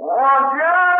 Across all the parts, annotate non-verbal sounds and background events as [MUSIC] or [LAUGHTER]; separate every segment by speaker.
Speaker 1: وجاء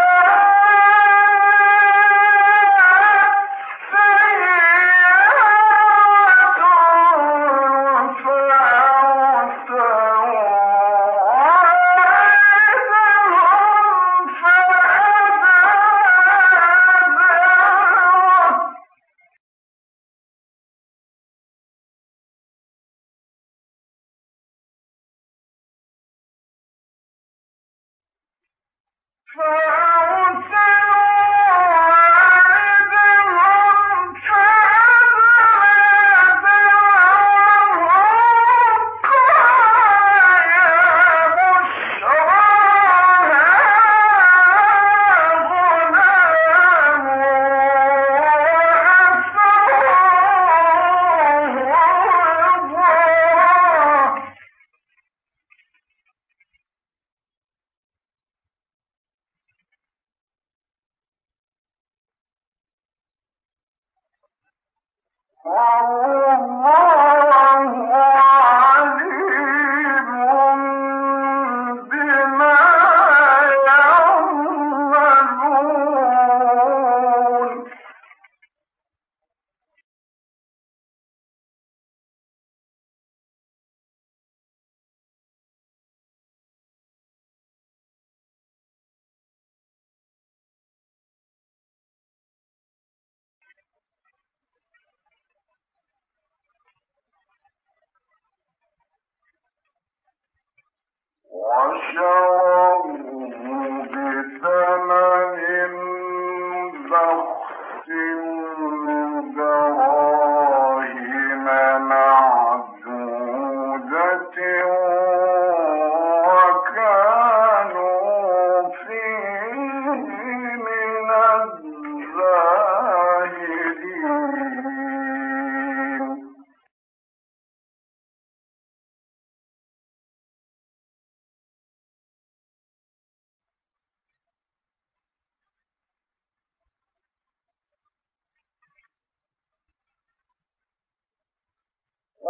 Speaker 1: no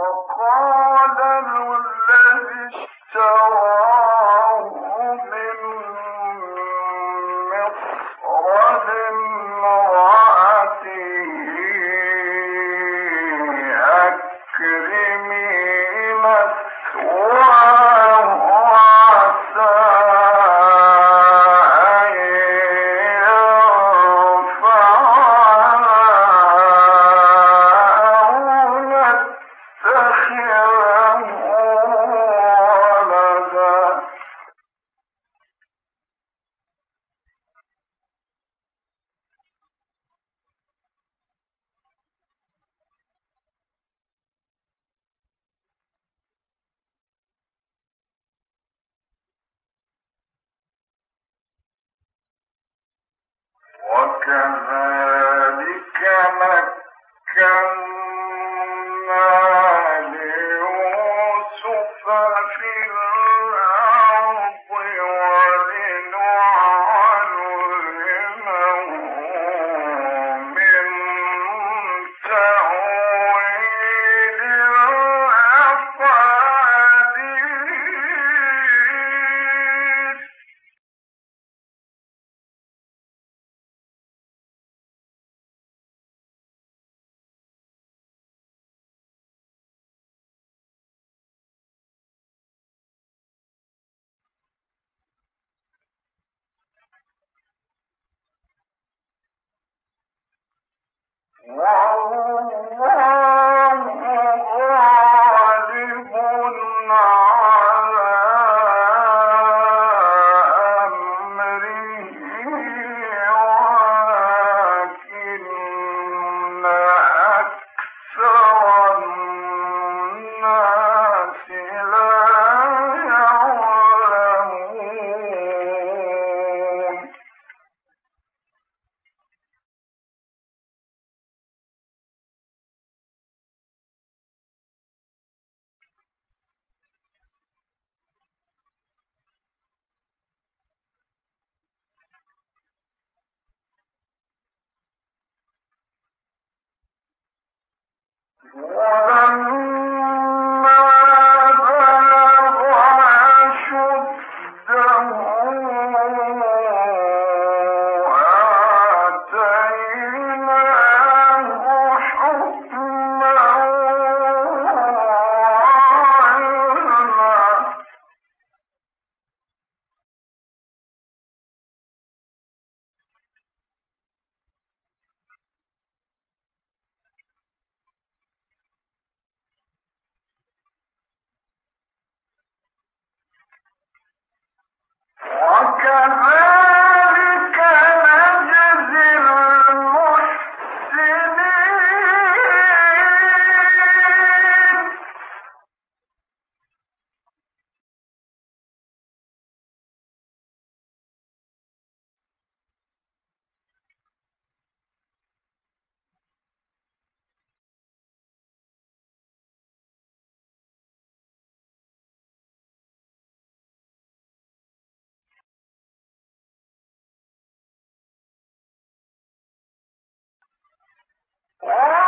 Speaker 1: وقال الذي اشترى Oh!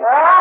Speaker 1: Yeah.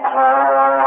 Speaker 1: Oh, [LAUGHS]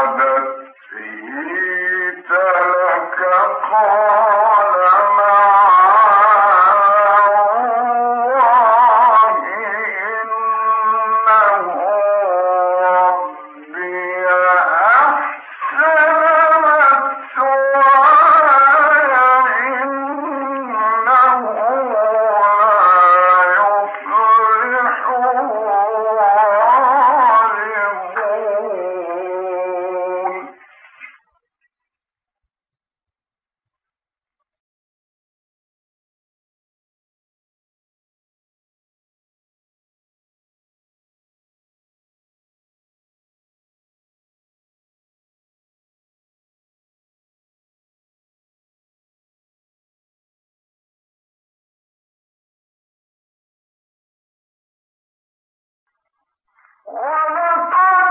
Speaker 1: وقال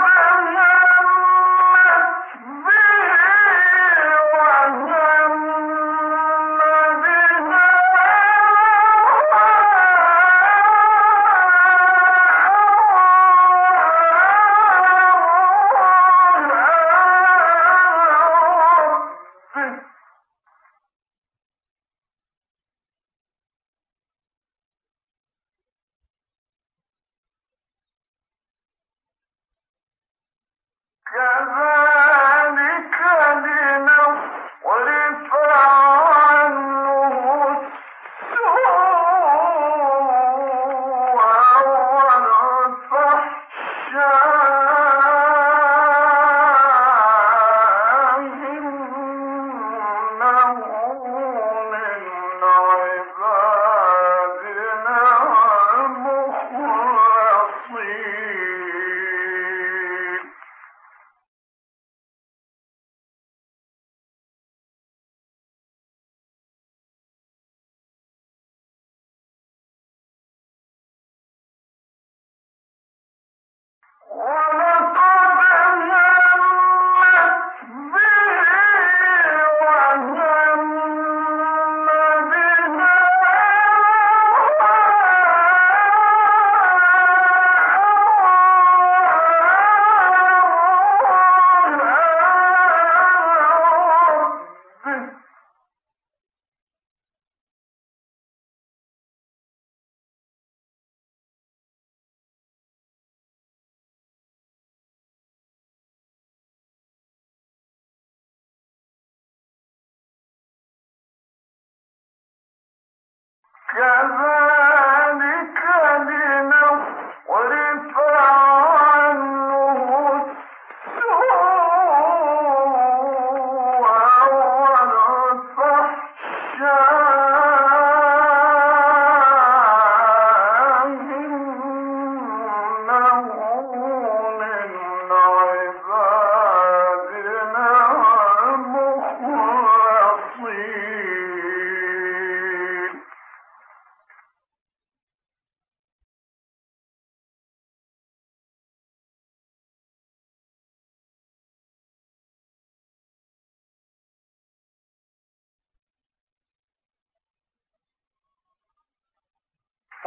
Speaker 1: كذلك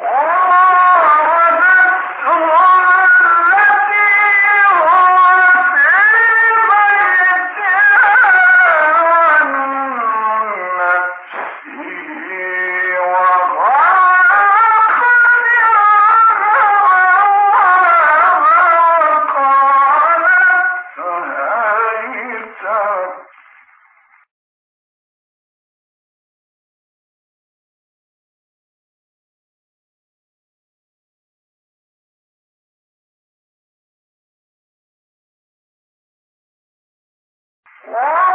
Speaker 1: Yeah. Oh!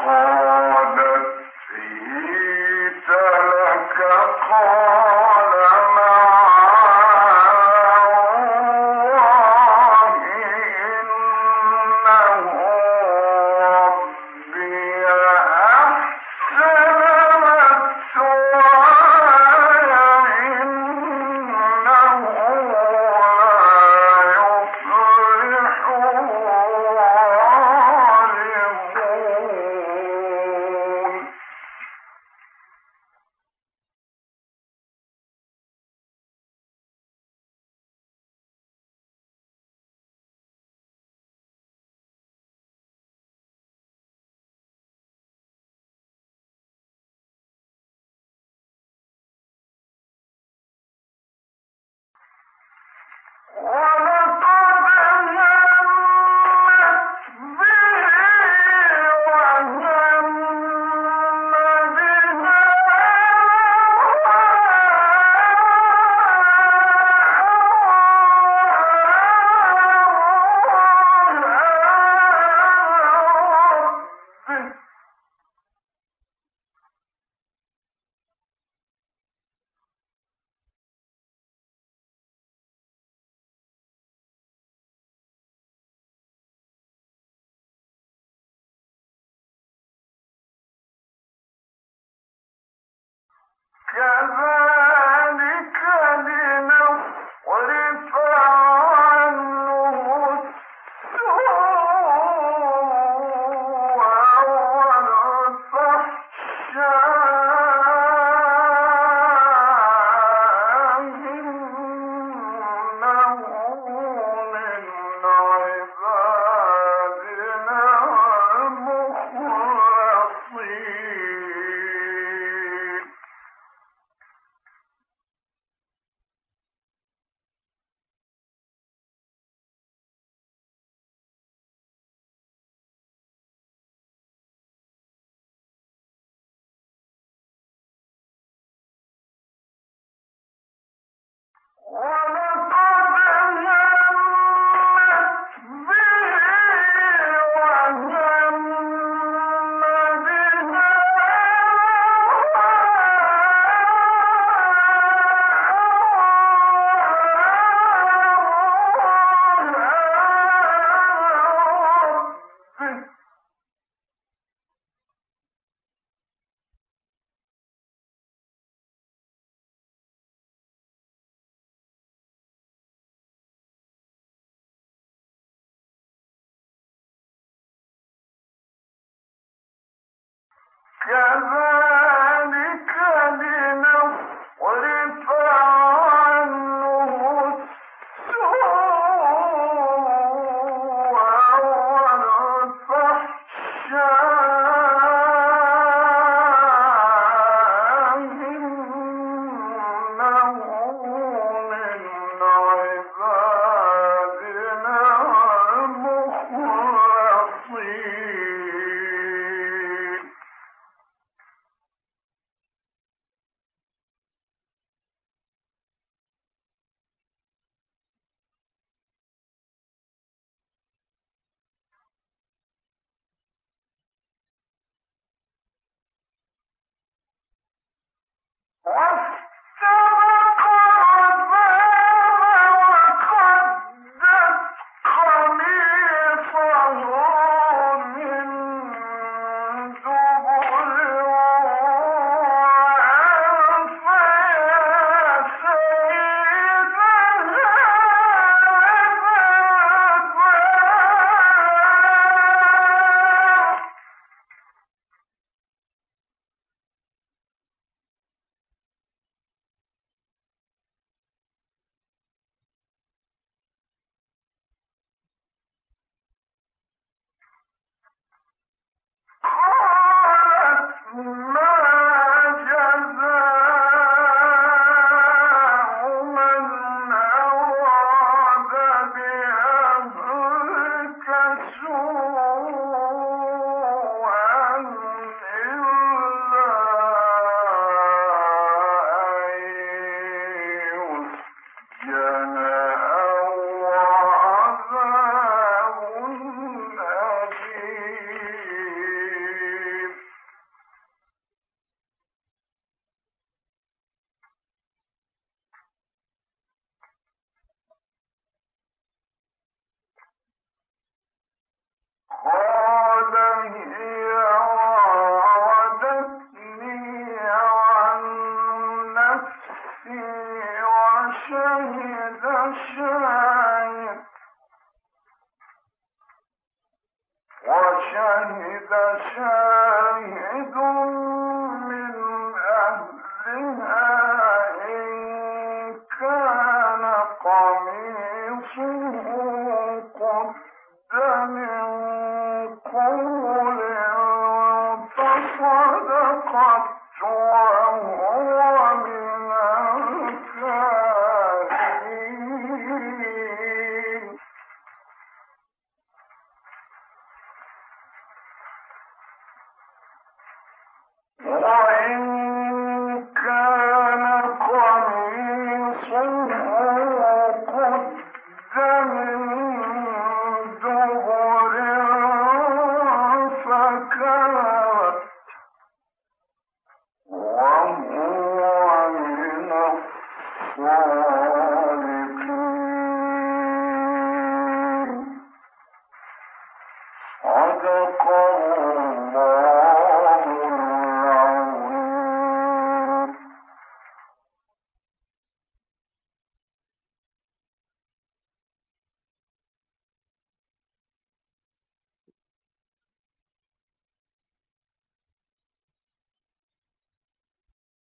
Speaker 1: وقالت هيت لك قال كذلك Oh, All كذلك Johnson